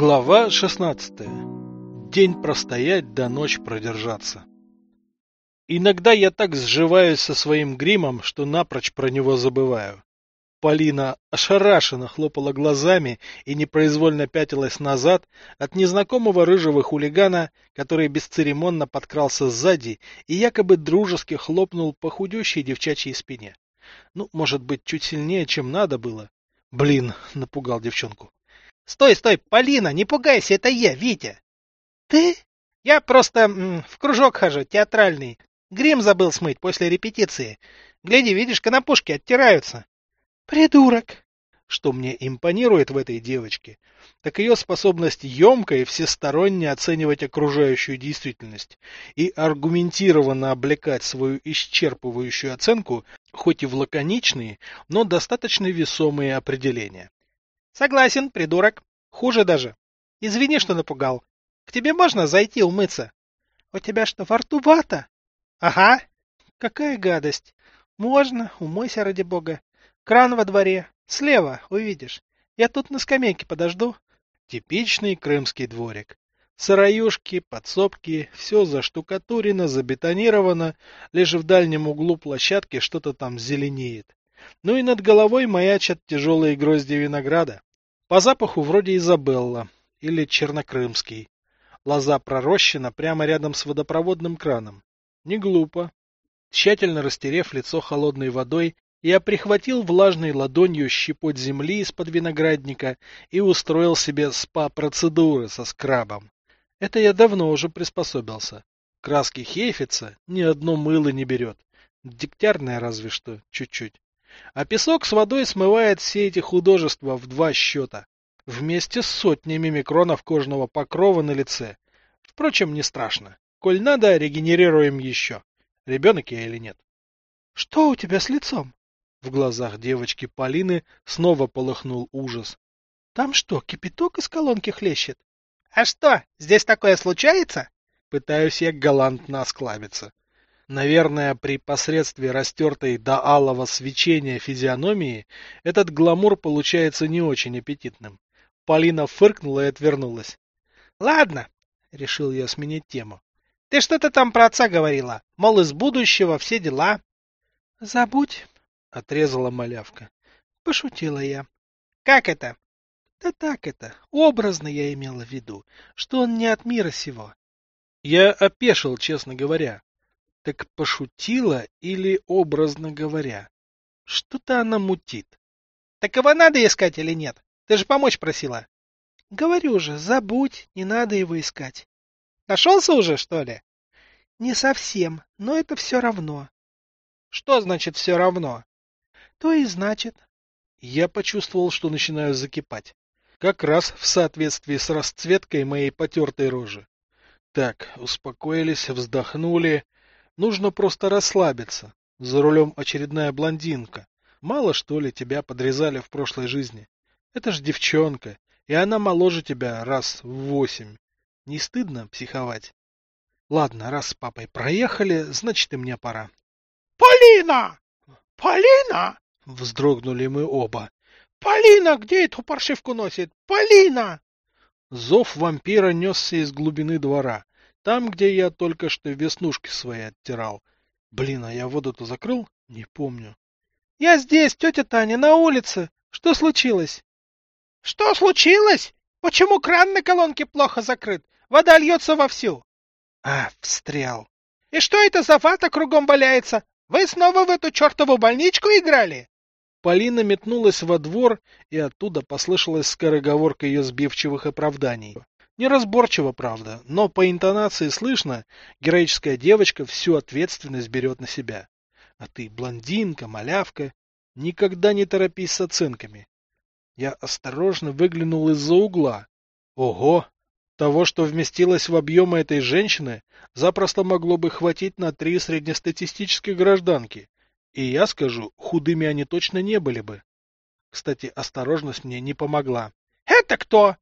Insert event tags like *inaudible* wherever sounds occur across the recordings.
Глава 16. День простоять, до ночь продержаться. Иногда я так сживаюсь со своим гримом, что напрочь про него забываю. Полина ошарашенно хлопала глазами и непроизвольно пятилась назад от незнакомого рыжего хулигана, который бесцеремонно подкрался сзади и якобы дружески хлопнул по худющей девчачьей спине. Ну, может быть, чуть сильнее, чем надо было. Блин, напугал девчонку. Стой, стой, Полина, не пугайся, это я, Витя. Ты? Я просто м, в кружок хожу, театральный. Грим забыл смыть после репетиции. Гляди, видишь, конопушки оттираются. Придурок! Что мне импонирует в этой девочке, так ее способность емко и всесторонне оценивать окружающую действительность и аргументированно облекать свою исчерпывающую оценку хоть и в лаконичные, но достаточно весомые определения. Согласен, придурок. Хуже даже. Извини, что напугал. К тебе можно зайти умыться? У тебя что, во рту вата? Ага. Какая гадость. Можно, умойся ради бога. Кран во дворе. Слева, увидишь. Я тут на скамейке подожду. Типичный крымский дворик. Сыроюшки, подсобки, все заштукатурено, забетонировано, лишь в дальнем углу площадки что-то там зеленеет. Ну и над головой маячат тяжелые грозди винограда. По запаху вроде Изабелла или Чернокрымский. Лоза пророщена прямо рядом с водопроводным краном. Не глупо. Тщательно растерев лицо холодной водой, я прихватил влажной ладонью щепоть земли из-под виноградника и устроил себе спа-процедуры со скрабом. Это я давно уже приспособился. Краски хейфица ни одно мыло не берет. Дегтярное разве что, чуть-чуть. А песок с водой смывает все эти художества в два счета. Вместе с сотнями микронов кожного покрова на лице. Впрочем, не страшно. Коль надо, регенерируем еще. Ребенок я или нет. — Что у тебя с лицом? В глазах девочки Полины снова полыхнул ужас. — Там что, кипяток из колонки хлещет? — А что, здесь такое случается? Пытаюсь я галантно осклабиться. Наверное, при посредстве растертой до алого свечения физиономии этот гламур получается не очень аппетитным. Полина фыркнула и отвернулась. — Ладно, — решил я сменить тему. — Ты что-то там про отца говорила, мол, из будущего все дела. — Забудь, — отрезала малявка. — Пошутила я. — Как это? — Да так это, образно я имела в виду, что он не от мира сего. Я опешил, честно говоря. Так пошутила или образно говоря? Что-то она мутит. — Так его надо искать или нет? Ты же помочь просила. — Говорю же, забудь, не надо его искать. — Нашелся уже, что ли? — Не совсем, но это все равно. — Что значит все равно? То и значит. Я почувствовал, что начинаю закипать. Как раз в соответствии с расцветкой моей потертой рожи. Так, успокоились, вздохнули. Нужно просто расслабиться. За рулем очередная блондинка. Мало что ли тебя подрезали в прошлой жизни? Это ж девчонка, и она моложе тебя раз в восемь. Не стыдно психовать? Ладно, раз с папой проехали, значит и мне пора. Полина! Полина! Вздрогнули мы оба. «Полина, где эту паршивку носит? Полина!» Зов вампира несся из глубины двора, там, где я только что веснушки свои оттирал. Блин, а я воду-то закрыл? Не помню. «Я здесь, тетя Таня, на улице. Что случилось?» «Что случилось? Почему кран на колонке плохо закрыт? Вода льется вовсю». «А, встрял». «И что это за вата кругом валяется? Вы снова в эту чертову больничку играли?» Полина метнулась во двор, и оттуда послышалась скороговорка ее сбивчивых оправданий. Неразборчиво, правда, но по интонации слышно, героическая девочка всю ответственность берет на себя. А ты блондинка, малявка, никогда не торопись с оценками. Я осторожно выглянул из-за угла. Ого! Того, что вместилось в объемы этой женщины, запросто могло бы хватить на три среднестатистических гражданки. И я скажу, худыми они точно не были бы. Кстати, осторожность мне не помогла. «Это кто?»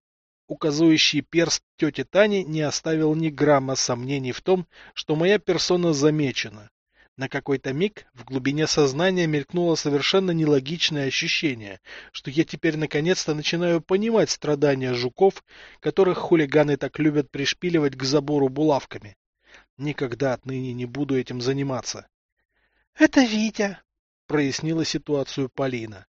Указывающий перст тети Тани не оставил ни грамма сомнений в том, что моя персона замечена. На какой-то миг в глубине сознания мелькнуло совершенно нелогичное ощущение, что я теперь наконец-то начинаю понимать страдания жуков, которых хулиганы так любят пришпиливать к забору булавками. Никогда отныне не буду этим заниматься. — Это Витя, — прояснила ситуацию Полина.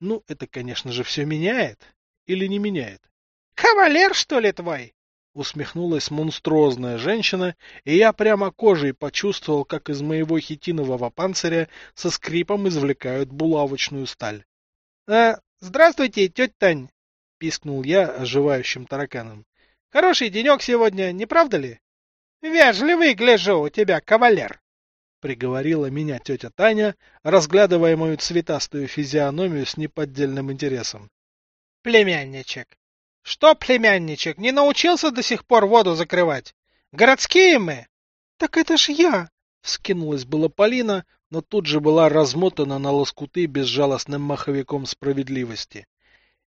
Ну, это, конечно же, все меняет. Или не меняет? — Кавалер, что ли, твой? усмехнулась монструозная женщина, и я прямо кожей почувствовал, как из моего хитинового панциря со скрипом извлекают булавочную сталь. — А, здравствуйте, тетя Тань! — пискнул я оживающим тараканом. — Хороший денек сегодня, не правда ли? — Вежливый, гляжу, у тебя кавалер! — приговорила меня тетя Таня, разглядывая мою цветастую физиономию с неподдельным интересом. — Племянничек, что, племянничек, не научился до сих пор воду закрывать? Городские мы? Так это ж я! Вскинулась была Полина, но тут же была размотана на лоскуты безжалостным маховиком справедливости.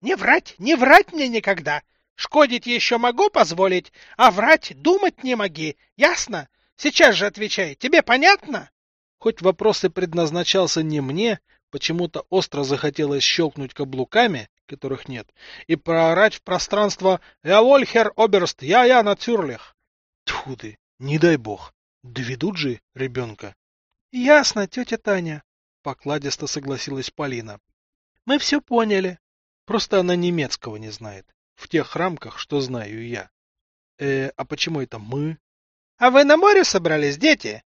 Не врать, не врать мне никогда! Шкодить еще могу позволить, а врать думать не моги, ясно? Сейчас же отвечай, тебе понятно? Хоть вопрос и предназначался не мне, почему-то остро захотелось щелкнуть каблуками, которых нет, и проорать в пространство «Я Вольхер Оберст, я-я Нацюрлих». Тьфу ты, не дай бог, доведут же ребенка. — Ясно, тетя Таня, — покладисто согласилась Полина. — Мы все поняли. Просто она немецкого не знает. В тех рамках, что знаю я. Э, а почему это мы? — А вы на море собрались, дети?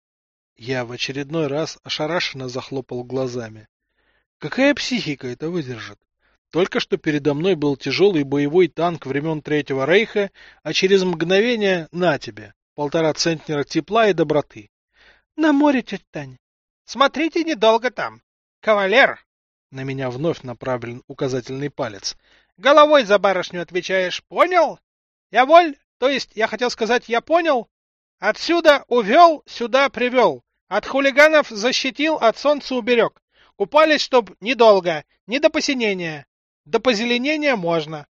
Я в очередной раз ошарашенно захлопал глазами. Какая психика это выдержит? Только что передо мной был тяжелый боевой танк времен Третьего Рейха, а через мгновение на тебе, полтора центнера тепла и доброты. — На море, тетя Тань. — Смотрите недолго там. Кавалер! На меня вновь направлен указательный палец. — Головой за барышню отвечаешь, понял? Я воль, то есть я хотел сказать, я понял? Отсюда увел, сюда привел. От хулиганов защитил, от солнца уберег. Купались, чтоб недолго, не до посинения. До позеленения можно.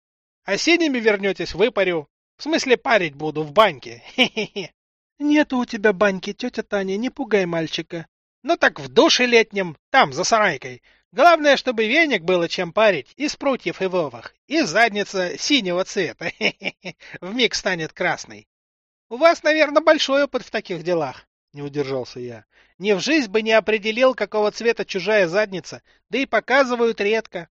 А синими вернетесь, выпарю. В смысле, парить буду в баньке. Хе-хе-хе. Нету у тебя баньки, тетя Таня, не пугай мальчика. Ну так в душе летнем, там, за сарайкой. Главное, чтобы веник было чем парить, из прутьев и вовах, и задница синего цвета. Вмиг станет красной. У вас, наверное, большой опыт в таких делах, не удержался я. Ни в жизнь бы не определил, какого цвета чужая задница, да и показывают редко.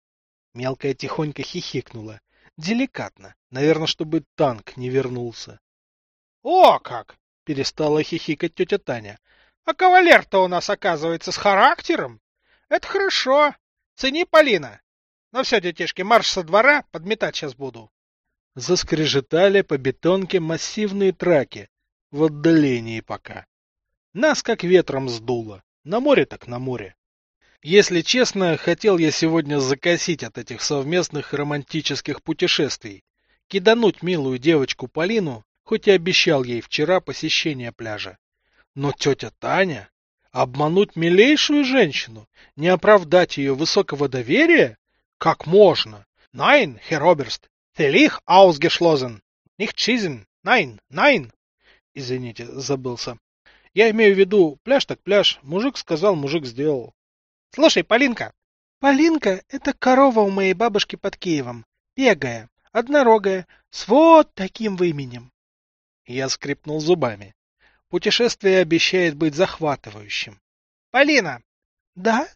Мелкая тихонько хихикнула. Деликатно. Наверное, чтобы танк не вернулся. — О как! — перестала хихикать тетя Таня. — А кавалер-то у нас, оказывается, с характером. Это хорошо. Цени, Полина. Ну все, детишки, марш со двора, подметать сейчас буду. Заскрежетали по бетонке массивные траки. В отдалении пока. Нас как ветром сдуло. На море так на море. Если честно, хотел я сегодня закосить от этих совместных романтических путешествий. Кидануть милую девочку Полину, хоть и обещал ей вчера посещение пляжа. Но тетя Таня... Обмануть милейшую женщину? Не оправдать ее высокого доверия? Как можно? Nein, Herr Oberst, völlig ausgeschlossen. Nicht schießen. Извините, забылся. Я имею в виду, пляж так пляж. Мужик сказал, мужик сделал. Слушай, Полинка. Полинка — это корова у моей бабушки под Киевом. Бегая, однорогая, с вот таким выменем. Я скрипнул зубами. Путешествие обещает быть захватывающим. Полина! Да?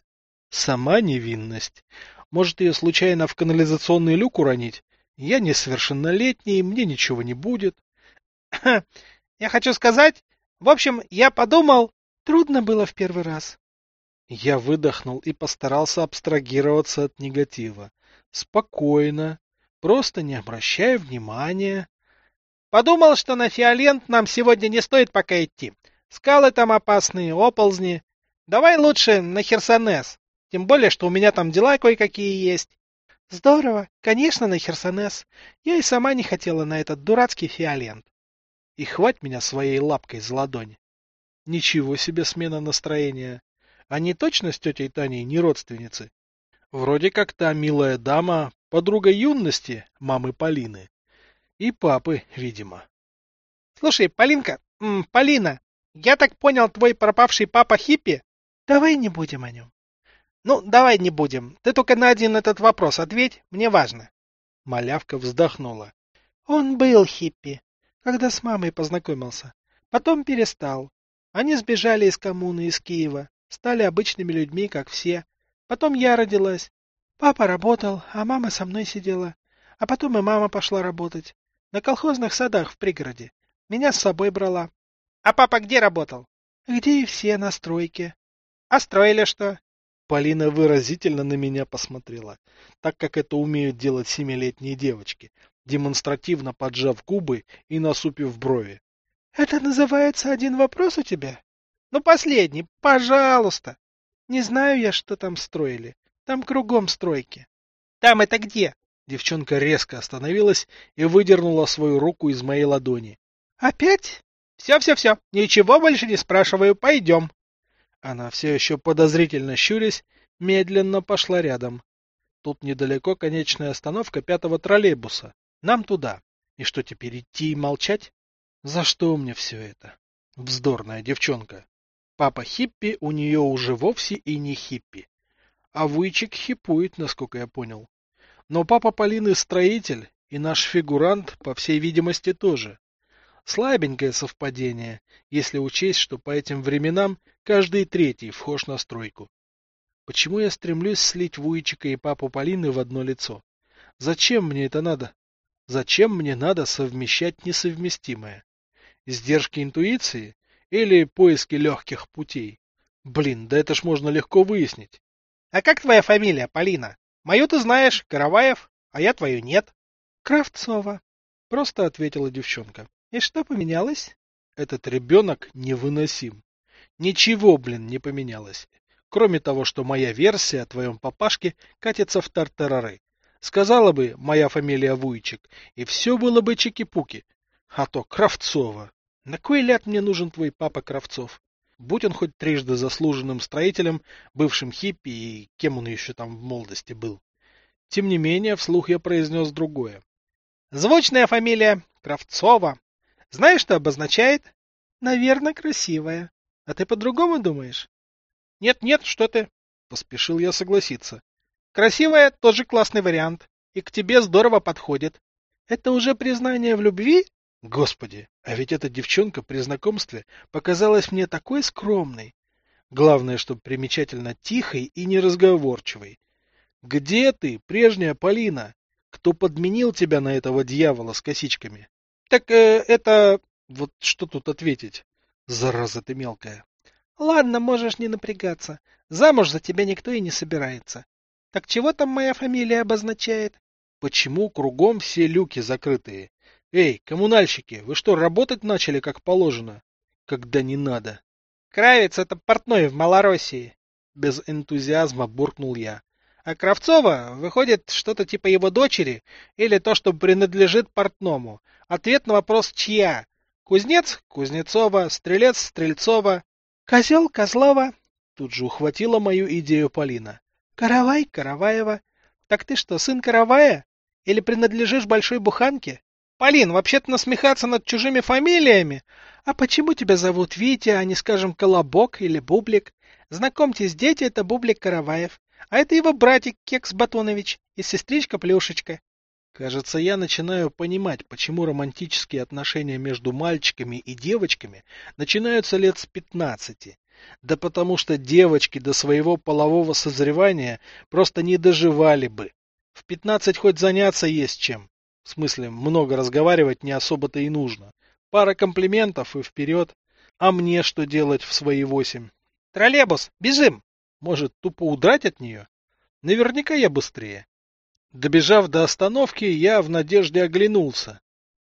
Сама невинность. Может, ее случайно в канализационный люк уронить? Я несовершеннолетний, мне ничего не будет. *clears throat* Я хочу сказать, в общем, я подумал... Трудно было в первый раз. Я выдохнул и постарался абстрагироваться от негатива. Спокойно, просто не обращая внимания. Подумал, что на Фиолент нам сегодня не стоит пока идти. Скалы там опасные, оползни. Давай лучше на Херсонес. Тем более, что у меня там дела кое-какие есть. Здорово. Конечно, на Херсонес. Я и сама не хотела на этот дурацкий Фиолент. И хвать меня своей лапкой за ладонь. Ничего себе смена настроения. Они точно с тетей Таней не родственницы? Вроде как та милая дама, подруга юности мамы Полины. И папы, видимо. Слушай, Полинка, Полина, Я так понял, твой пропавший папа хиппи? Давай не будем о нем. Ну, давай не будем. Ты только на один этот вопрос ответь, мне важно. Малявка вздохнула. Он был хиппи, когда с мамой познакомился. Потом перестал. Они сбежали из коммуны, из Киева, стали обычными людьми, как все. Потом я родилась. Папа работал, а мама со мной сидела. А потом и мама пошла работать. На колхозных садах в пригороде. Меня с собой брала. А папа где работал? Где и все, на стройке. А строили что? Полина выразительно на меня посмотрела, так как это умеют делать семилетние девочки, демонстративно поджав губы и насупив брови. — Это называется один вопрос у тебя? — Ну, последний, пожалуйста. Не знаю я, что там строили. Там кругом стройки. — Там это где? Девчонка резко остановилась и выдернула свою руку из моей ладони. — Опять? Все-все-все, ничего больше не спрашиваю, пойдем. Она все еще подозрительно щурясь, медленно пошла рядом. Тут недалеко конечная остановка пятого троллейбуса. Нам туда. И что теперь идти и молчать? За что мне все это? Вздорная девчонка. Папа хиппи у нее уже вовсе и не хиппи. А Вуйчик хипует, насколько я понял. Но папа Полины строитель, и наш фигурант, по всей видимости, тоже. Слабенькое совпадение, если учесть, что по этим временам каждый третий вхож на стройку. Почему я стремлюсь слить Вуйчика и папу Полины в одно лицо? Зачем мне это надо? Зачем мне надо совмещать несовместимое? Сдержки интуиции или поиски легких путей? Блин, да это ж можно легко выяснить. — А как твоя фамилия, Полина? Мою ты знаешь, Караваев, а я твою нет. — Кравцова, — просто ответила девчонка. И что поменялось? Этот ребенок невыносим. Ничего, блин, не поменялось. Кроме того, что моя версия о твоем папашке катится в тартарары. Сказала бы моя фамилия Вуйчик, и все было бы чики-пуки. А то Кравцова. На кой ляд мне нужен твой папа Кравцов? Будь он хоть трижды заслуженным строителем, бывшим хиппи и кем он еще там в молодости был. Тем не менее, вслух я произнес другое. Звучная фамилия Кравцова. Знаешь, что обозначает? Наверное, красивая. А ты по-другому думаешь? Нет-нет, что ты? Поспешил я согласиться. Красивая тоже классный вариант. И к тебе здорово подходит. Это уже признание в любви? Господи, а ведь эта девчонка при знакомстве показалась мне такой скромной. Главное, чтобы примечательно тихой и неразговорчивой. Где ты, прежняя Полина? Кто подменил тебя на этого дьявола с косичками? Так э, это... Вот что тут ответить? Зараза ты мелкая. Ладно, можешь не напрягаться. Замуж за тебя никто и не собирается. Так чего там моя фамилия обозначает? Почему кругом все люки закрытые? Эй, коммунальщики, вы что, работать начали как положено? Когда не надо. Кравец — это портной в Малороссии. Без энтузиазма буркнул я. А Кравцова выходит что-то типа его дочери или то, что принадлежит портному. Ответ на вопрос «чья?» Кузнец – Кузнецова, Стрелец – Стрельцова, Козел – Козлова. Тут же ухватила мою идею Полина. Каравай – Караваева. Так ты что, сын Каравая? Или принадлежишь большой буханке? Полин, вообще-то насмехаться над чужими фамилиями. А почему тебя зовут Витя, а не, скажем, Колобок или Бублик? Знакомьтесь, дети – это Бублик Караваев. А это его братик Кекс Батонович и сестричка Плюшечка. Кажется, я начинаю понимать, почему романтические отношения между мальчиками и девочками начинаются лет с пятнадцати. Да потому что девочки до своего полового созревания просто не доживали бы. В пятнадцать хоть заняться есть чем. В смысле, много разговаривать не особо-то и нужно. Пара комплиментов и вперед. А мне что делать в свои восемь? Троллейбус, бежим! Может, тупо удрать от нее? Наверняка я быстрее. Добежав до остановки, я в надежде оглянулся.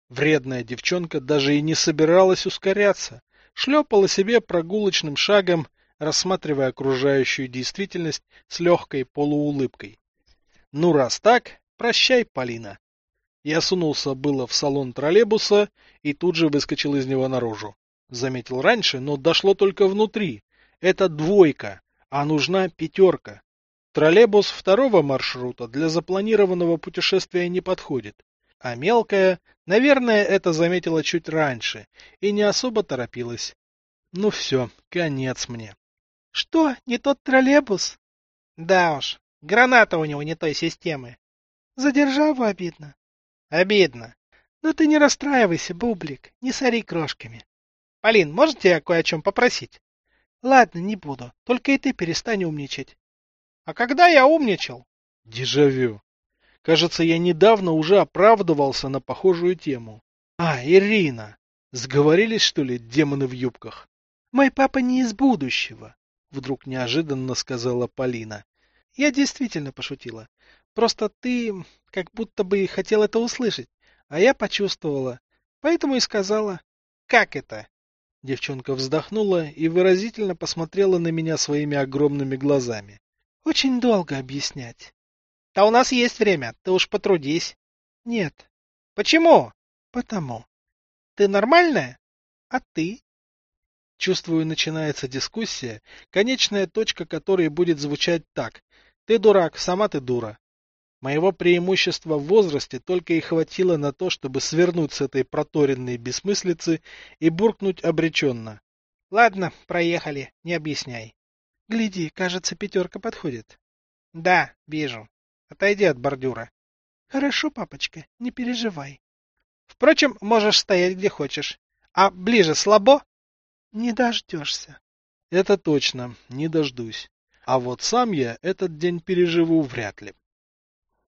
Вредная девчонка даже и не собиралась ускоряться, шлепала себе прогулочным шагом, рассматривая окружающую действительность с легкой полуулыбкой. Ну, раз так, прощай, Полина. Я сунулся было в салон троллейбуса и тут же выскочил из него наружу. Заметил раньше, но дошло только внутри. Это двойка, а нужна пятерка. Троллейбус второго маршрута для запланированного путешествия не подходит, а мелкая, наверное, это заметила чуть раньше и не особо торопилась. Ну все, конец мне. Что, не тот троллейбус? Да уж, граната у него не той системы. За державу обидно. Обидно. Но ты не расстраивайся, Бублик, не сори крошками. Полин, можете я кое о чем попросить? Ладно, не буду. Только и ты перестань умничать. А когда я умничал? Дежавю. Кажется, я недавно уже оправдывался на похожую тему. А, Ирина. Сговорились, что ли, демоны в юбках? Мой папа не из будущего, вдруг неожиданно сказала Полина. Я действительно пошутила. Просто ты как будто бы хотел это услышать, а я почувствовала. Поэтому и сказала. Как это? Девчонка вздохнула и выразительно посмотрела на меня своими огромными глазами. Очень долго объяснять. Да у нас есть время, ты уж потрудись. Нет. Почему? Потому. Ты нормальная? А ты? Чувствую, начинается дискуссия, конечная точка которой будет звучать так. Ты дурак, сама ты дура. Моего преимущества в возрасте только и хватило на то, чтобы свернуть с этой проторенной бессмыслицы и буркнуть обреченно. Ладно, проехали, не объясняй. Гляди, кажется, пятерка подходит. Да, вижу. Отойди от бордюра. Хорошо, папочка, не переживай. Впрочем, можешь стоять где хочешь. А ближе слабо? Не дождешься. Это точно, не дождусь. А вот сам я этот день переживу вряд ли.